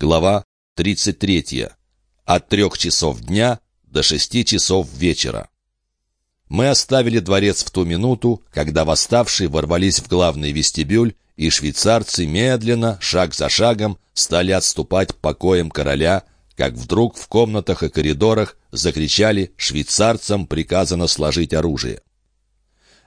Глава 33. От трех часов дня до шести часов вечера. Мы оставили дворец в ту минуту, когда восставшие ворвались в главный вестибюль, и швейцарцы медленно, шаг за шагом, стали отступать покоем короля, как вдруг в комнатах и коридорах закричали «швейцарцам приказано сложить оружие».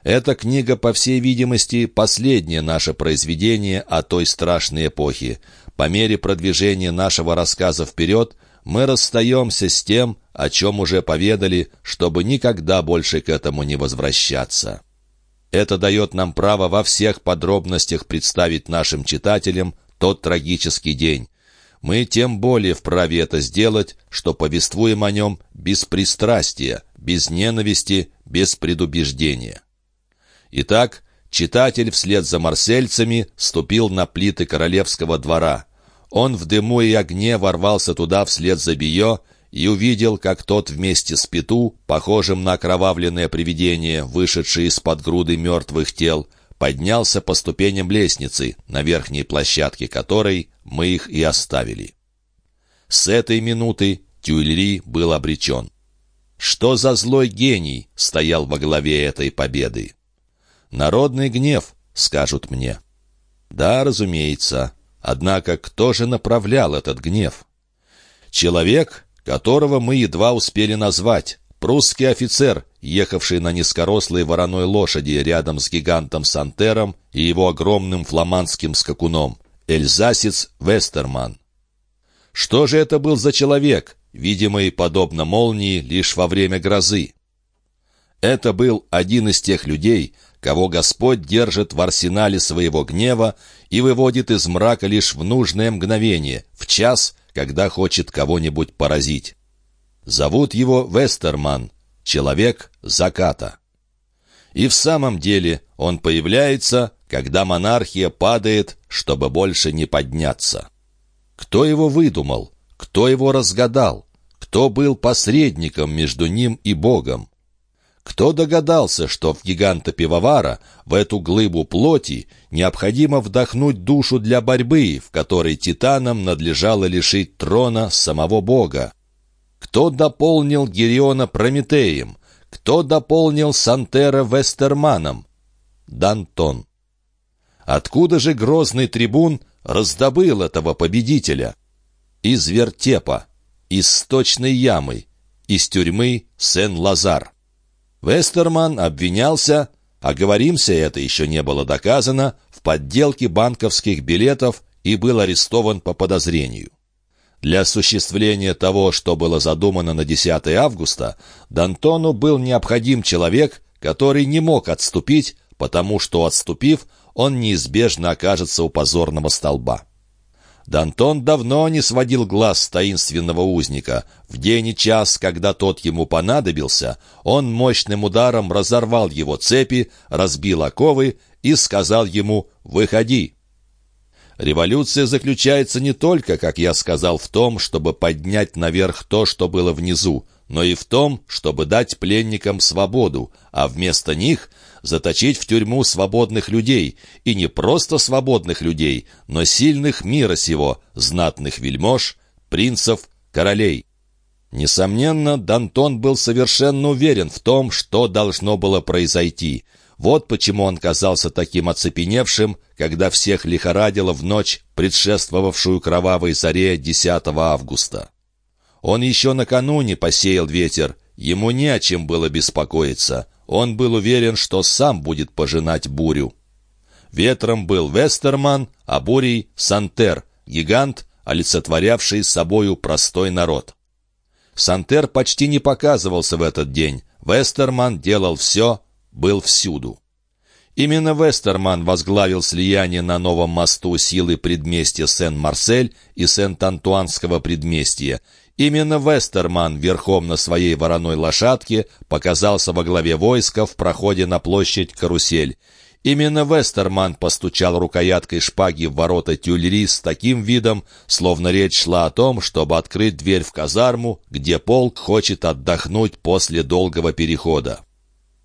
Эта книга, по всей видимости, последнее наше произведение о той страшной эпохе. По мере продвижения нашего рассказа вперед, мы расстаемся с тем, о чем уже поведали, чтобы никогда больше к этому не возвращаться. Это дает нам право во всех подробностях представить нашим читателям тот трагический день. Мы тем более вправе это сделать, что повествуем о нем без пристрастия, без ненависти, без предубеждения. Итак, читатель вслед за марсельцами ступил на плиты королевского двора. Он в дыму и огне ворвался туда вслед за Био и увидел, как тот вместе с Пету, похожим на окровавленное привидение, вышедшее из-под груды мертвых тел, поднялся по ступеням лестницы, на верхней площадке которой мы их и оставили. С этой минуты Тюильри был обречен. Что за злой гений стоял во главе этой победы? Народный гнев, скажут мне. Да, разумеется. Однако кто же направлял этот гнев? Человек, которого мы едва успели назвать. Прусский офицер, ехавший на низкорослой вороной лошади рядом с гигантом Сантером и его огромным фламандским скакуном. Эльзасец Вестерман. Что же это был за человек, видимый, подобно молнии, лишь во время грозы? Это был один из тех людей, кого Господь держит в арсенале своего гнева и выводит из мрака лишь в нужное мгновение, в час, когда хочет кого-нибудь поразить. Зовут его Вестерман, человек заката. И в самом деле он появляется, когда монархия падает, чтобы больше не подняться. Кто его выдумал? Кто его разгадал? Кто был посредником между ним и Богом? Кто догадался, что в гиганта-пивовара, в эту глыбу плоти, необходимо вдохнуть душу для борьбы, в которой титанам надлежало лишить трона самого бога? Кто дополнил Гериона Прометеем? Кто дополнил Сантера Вестерманом? Дантон. Откуда же грозный трибун раздобыл этого победителя? Из вертепа, из сточной ямы, из тюрьмы Сен-Лазар. Вестерман обвинялся, а говоримся, это еще не было доказано, в подделке банковских билетов и был арестован по подозрению. Для осуществления того, что было задумано на 10 августа, Д'Антону был необходим человек, который не мог отступить, потому что, отступив, он неизбежно окажется у позорного столба. Дантон давно не сводил глаз с таинственного узника. В день и час, когда тот ему понадобился, он мощным ударом разорвал его цепи, разбил оковы и сказал ему «Выходи». Революция заключается не только, как я сказал, в том, чтобы поднять наверх то, что было внизу, но и в том, чтобы дать пленникам свободу, а вместо них заточить в тюрьму свободных людей, и не просто свободных людей, но сильных мира сего, знатных вельмож, принцев, королей. Несомненно, Дантон был совершенно уверен в том, что должно было произойти. Вот почему он казался таким оцепеневшим, когда всех лихорадило в ночь, предшествовавшую кровавой заре 10 августа. Он еще накануне посеял ветер, ему не о чем было беспокоиться. Он был уверен, что сам будет пожинать бурю. Ветром был Вестерман, а бурей — Сантер, гигант, олицетворявший собою простой народ. Сантер почти не показывался в этот день. Вестерман делал все, был всюду. Именно Вестерман возглавил слияние на новом мосту силы предместья Сен-Марсель и Сент-Антуанского предместья, Именно Вестерман верхом на своей вороной лошадке показался во главе войска в проходе на площадь Карусель. Именно Вестерман постучал рукояткой шпаги в ворота Тюльри с таким видом, словно речь шла о том, чтобы открыть дверь в казарму, где полк хочет отдохнуть после долгого перехода.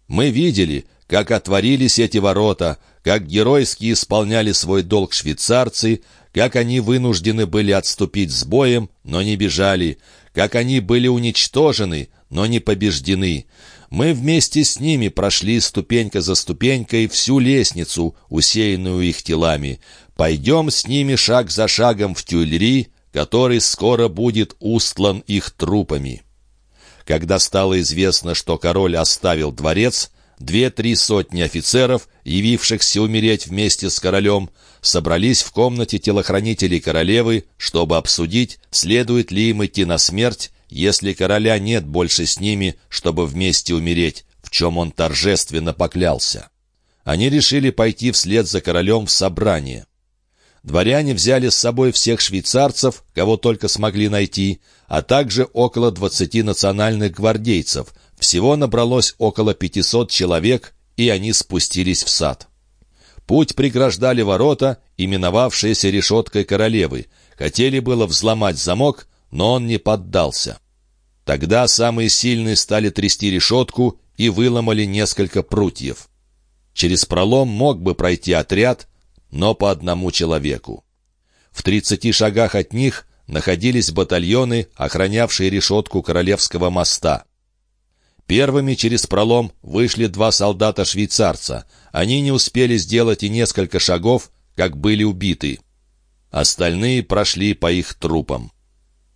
Мы видели, как отворились эти ворота, как геройски исполняли свой долг швейцарцы, как они вынуждены были отступить с боем, но не бежали, как они были уничтожены, но не побеждены. Мы вместе с ними прошли ступенька за ступенькой всю лестницу, усеянную их телами. Пойдем с ними шаг за шагом в Тюльри, который скоро будет устлан их трупами. Когда стало известно, что король оставил дворец, две-три сотни офицеров, явившихся умереть вместе с королем, собрались в комнате телохранителей королевы, чтобы обсудить, следует ли им идти на смерть, если короля нет больше с ними, чтобы вместе умереть, в чем он торжественно поклялся. Они решили пойти вслед за королем в собрание. Дворяне взяли с собой всех швейцарцев, кого только смогли найти, а также около 20 национальных гвардейцев. Всего набралось около 500 человек, и они спустились в сад. Путь преграждали ворота, именовавшиеся решеткой королевы. Хотели было взломать замок, но он не поддался. Тогда самые сильные стали трясти решетку и выломали несколько прутьев. Через пролом мог бы пройти отряд, но по одному человеку. В тридцати шагах от них находились батальоны, охранявшие решетку Королевского моста. Первыми через пролом вышли два солдата-швейцарца. Они не успели сделать и несколько шагов, как были убиты. Остальные прошли по их трупам.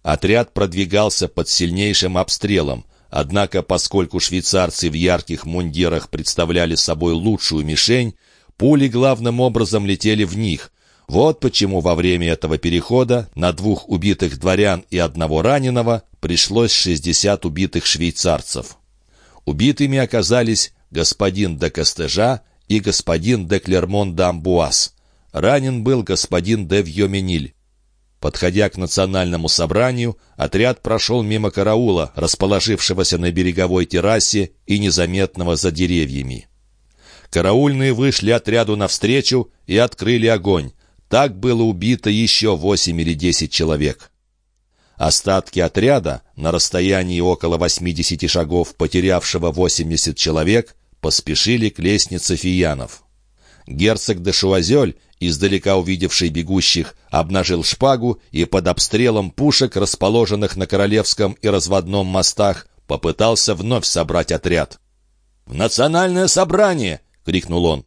Отряд продвигался под сильнейшим обстрелом, однако поскольку швейцарцы в ярких мундирах представляли собой лучшую мишень, пули главным образом летели в них, вот почему во время этого перехода на двух убитых дворян и одного раненого пришлось 60 убитых швейцарцев. Убитыми оказались господин де Костежа и господин де Клермон дамбуас Ранен был господин де Вьомениль. Подходя к национальному собранию, отряд прошел мимо караула, расположившегося на береговой террасе и незаметного за деревьями. Караульные вышли отряду навстречу и открыли огонь. Так было убито еще восемь или десять человек. Остатки отряда, на расстоянии около 80 шагов потерявшего 80 человек, поспешили к лестнице фиянов. Герцог де Шуазель, издалека увидевший бегущих, обнажил шпагу и под обстрелом пушек, расположенных на Королевском и разводном мостах, попытался вновь собрать отряд. «В национальное собрание!» — крикнул он.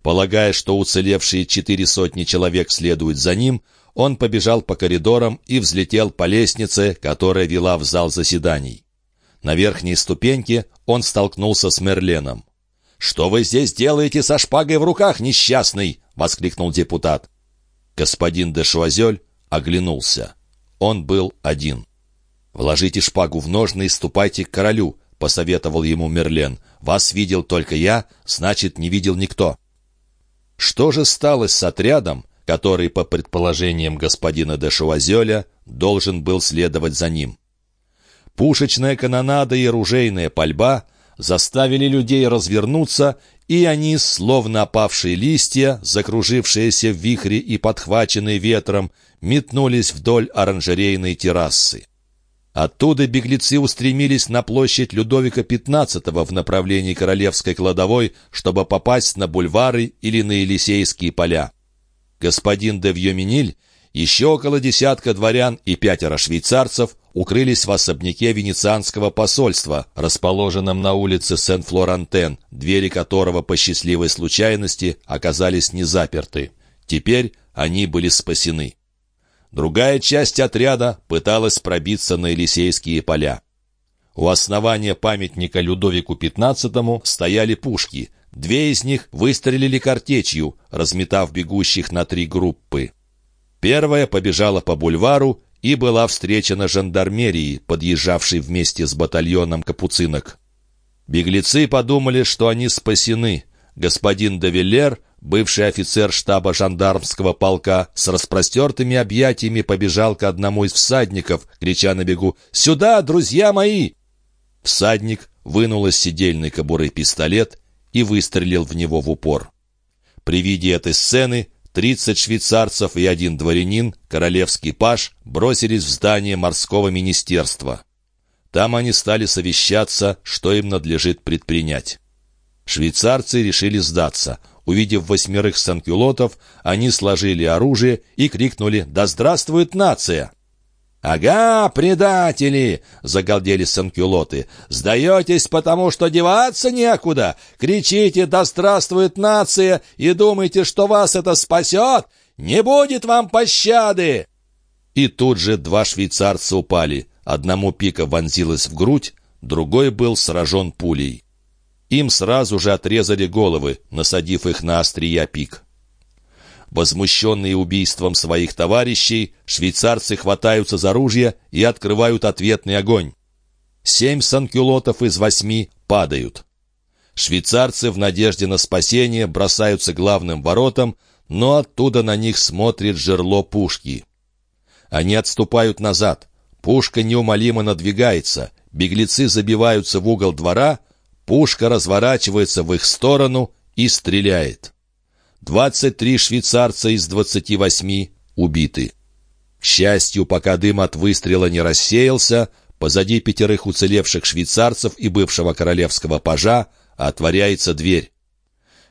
Полагая, что уцелевшие четыре сотни человек следуют за ним, он побежал по коридорам и взлетел по лестнице, которая вела в зал заседаний. На верхней ступеньке он столкнулся с Мерленом. «Что вы здесь делаете со шпагой в руках, несчастный?» — воскликнул депутат. Господин де Шуазель оглянулся. Он был один. «Вложите шпагу в ножны и ступайте к королю», — посоветовал ему Мерлен. «Вас видел только я, значит, не видел никто». Что же стало с отрядом, который, по предположениям господина де Шуазеля, должен был следовать за ним? Пушечная канонада и оружейная пальба заставили людей развернуться, и они, словно опавшие листья, закружившиеся в вихре и подхваченные ветром, метнулись вдоль оранжерейной террасы. Оттуда беглецы устремились на площадь Людовика XV в направлении Королевской кладовой, чтобы попасть на бульвары или на Елисейские поля. Господин де Вьеминиль, еще около десятка дворян и пятеро швейцарцев укрылись в особняке венецианского посольства, расположенном на улице Сен-Флорантен, двери которого по счастливой случайности оказались не заперты. Теперь они были спасены. Другая часть отряда пыталась пробиться на Елисейские поля. У основания памятника Людовику XV стояли пушки. Две из них выстрелили картечью, разметав бегущих на три группы. Первая побежала по бульвару и была встречена жандармерией, подъезжавшей вместе с батальоном капуцинок. Беглецы подумали, что они спасены. Господин Давиллер Бывший офицер штаба жандармского полка с распростертыми объятиями побежал к одному из всадников, крича на бегу «Сюда, друзья мои!» Всадник вынул из сидельной кобуры пистолет и выстрелил в него в упор. При виде этой сцены тридцать швейцарцев и один дворянин, королевский паж, бросились в здание морского министерства. Там они стали совещаться, что им надлежит предпринять. Швейцарцы решили сдаться. Увидев восьмерых санкюлотов, они сложили оружие и крикнули «Да здравствует нация!» «Ага, предатели!» — загалдели санкюлоты. «Сдаетесь, потому что деваться некуда! Кричите «Да здравствует нация!» и думаете, что вас это спасет! Не будет вам пощады!» И тут же два швейцарца упали. Одному пика вонзилась в грудь, другой был сражен пулей. Им сразу же отрезали головы, насадив их на острия пик. Возмущенные убийством своих товарищей, швейцарцы хватаются за ружья и открывают ответный огонь. Семь санкюлотов из восьми падают. Швейцарцы в надежде на спасение бросаются главным воротам, но оттуда на них смотрит жерло пушки. Они отступают назад. Пушка неумолимо надвигается. Беглецы забиваются в угол двора. Пушка разворачивается в их сторону и стреляет. 23 швейцарца из 28 убиты. К счастью, пока дым от выстрела не рассеялся, позади пятерых уцелевших швейцарцев и бывшего королевского пажа отворяется дверь.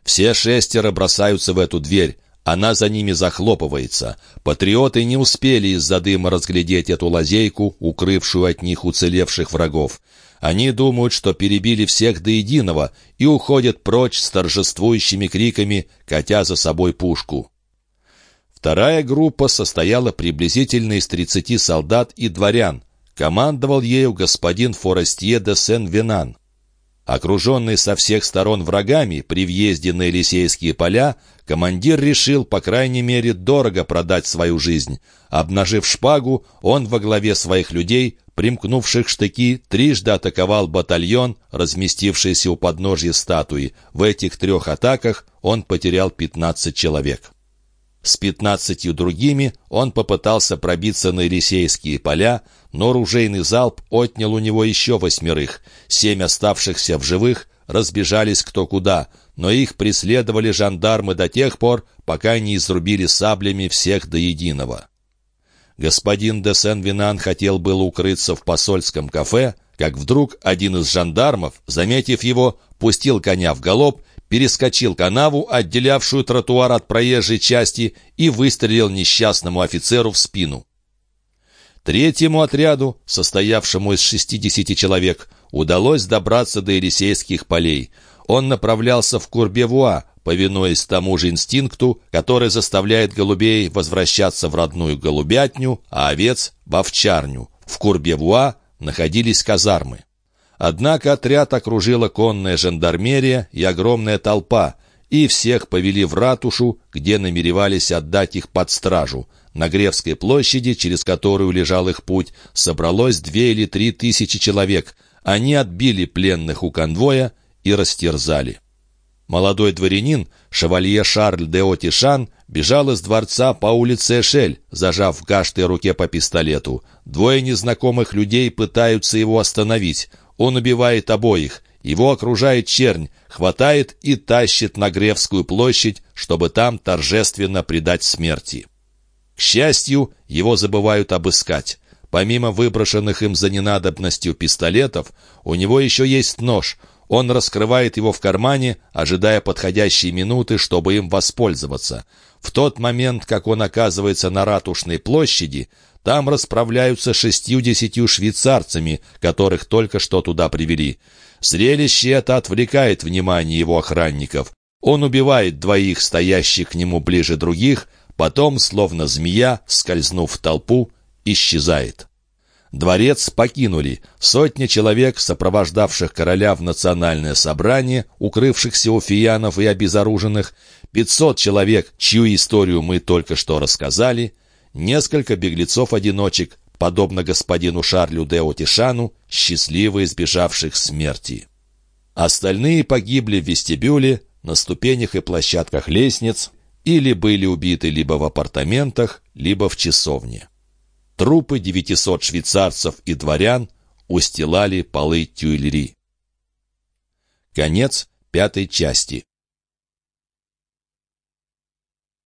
Все шестеро бросаются в эту дверь. Она за ними захлопывается. Патриоты не успели из-за дыма разглядеть эту лазейку, укрывшую от них уцелевших врагов. Они думают, что перебили всех до единого и уходят прочь с торжествующими криками, катя за собой пушку. Вторая группа состояла приблизительно из 30 солдат и дворян. Командовал ею господин Форестье де Сен-Венан. Окруженный со всех сторон врагами при въезде на Елисейские поля, командир решил, по крайней мере, дорого продать свою жизнь. Обнажив шпагу, он во главе своих людей, примкнувших штыки, трижды атаковал батальон, разместившийся у подножья статуи. В этих трех атаках он потерял 15 человек. С пятнадцатью другими он попытался пробиться на Елисейские поля, но ружейный залп отнял у него еще восьмерых. Семь оставшихся в живых разбежались кто куда, но их преследовали жандармы до тех пор, пока не изрубили саблями всех до единого. Господин де Сен-Винан хотел было укрыться в посольском кафе, как вдруг один из жандармов, заметив его, пустил коня в галоп, перескочил канаву, отделявшую тротуар от проезжей части, и выстрелил несчастному офицеру в спину. Третьему отряду, состоявшему из 60 человек, удалось добраться до Елисейских полей. Он направлялся в Курбевуа, повинуясь тому же инстинкту, который заставляет голубей возвращаться в родную голубятню, а овец — в овчарню. В Курбевуа находились казармы. Однако отряд окружила конная жандармерия и огромная толпа, и всех повели в ратушу, где намеревались отдать их под стражу. На Гревской площади, через которую лежал их путь, собралось две или три тысячи человек. Они отбили пленных у конвоя и растерзали. Молодой дворянин, шевалье Шарль де Отишан, бежал из дворца по улице Эшель, зажав в гаштой руке по пистолету. Двое незнакомых людей пытаются его остановить. Он убивает обоих. Его окружает чернь, хватает и тащит на Гревскую площадь, чтобы там торжественно предать смерти. К счастью, его забывают обыскать. Помимо выброшенных им за ненадобностью пистолетов, у него еще есть нож. Он раскрывает его в кармане, ожидая подходящей минуты, чтобы им воспользоваться. В тот момент, как он оказывается на Ратушной площади, там расправляются шестью-десятью швейцарцами, которых только что туда привели. Зрелище это отвлекает внимание его охранников. Он убивает двоих, стоящих к нему ближе других, Потом, словно змея, скользнув в толпу, исчезает. Дворец покинули. Сотни человек, сопровождавших короля в национальное собрание, укрывшихся у фиянов и обезоруженных, пятьсот человек, чью историю мы только что рассказали, несколько беглецов-одиночек, подобно господину Шарлю де Отишану, счастливо избежавших смерти. Остальные погибли в вестибюле, на ступенях и площадках лестниц, или были убиты либо в апартаментах, либо в часовне. Трупы 900 швейцарцев и дворян устилали полы тюильри. Конец пятой части.